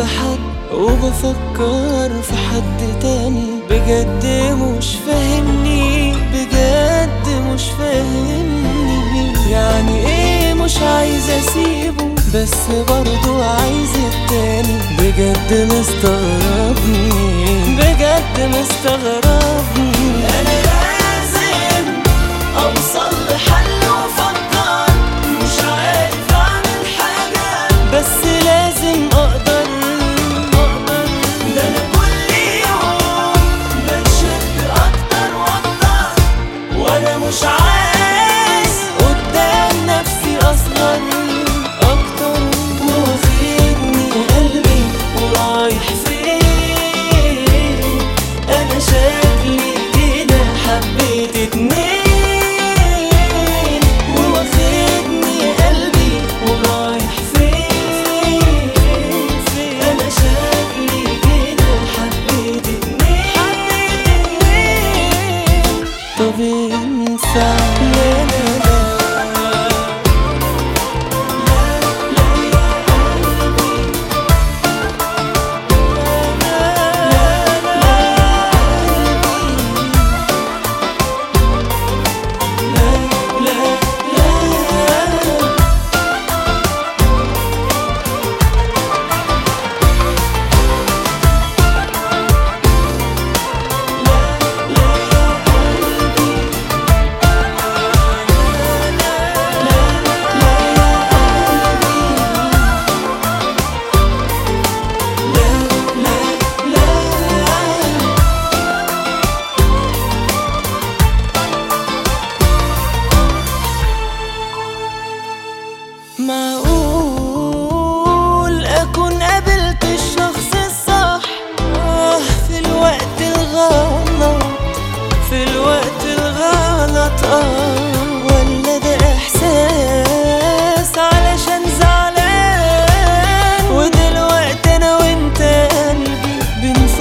بحد وبفكر في حد تاني. بجد مش فاهمني بجد مش فاهمني. يعني إيه مش عايز أسيبه؟ بس برضو عايز التاني. بجد مستغربني بجد مستغربني. insan. yeniden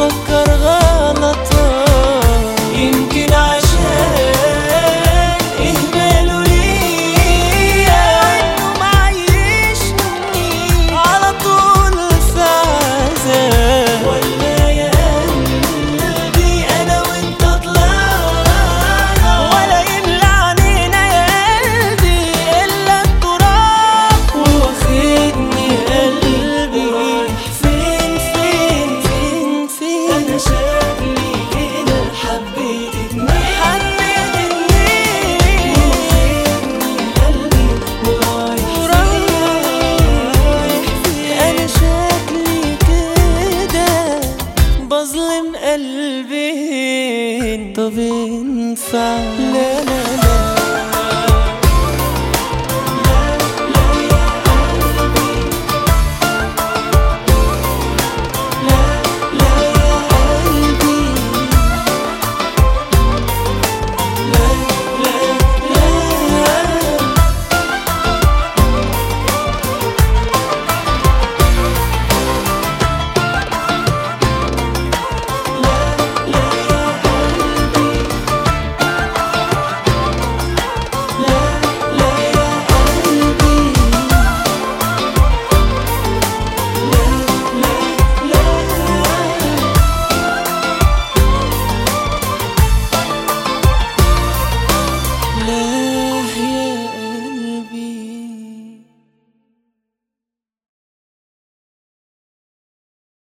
कर مظلم قلبي طب ينفع؟ ليه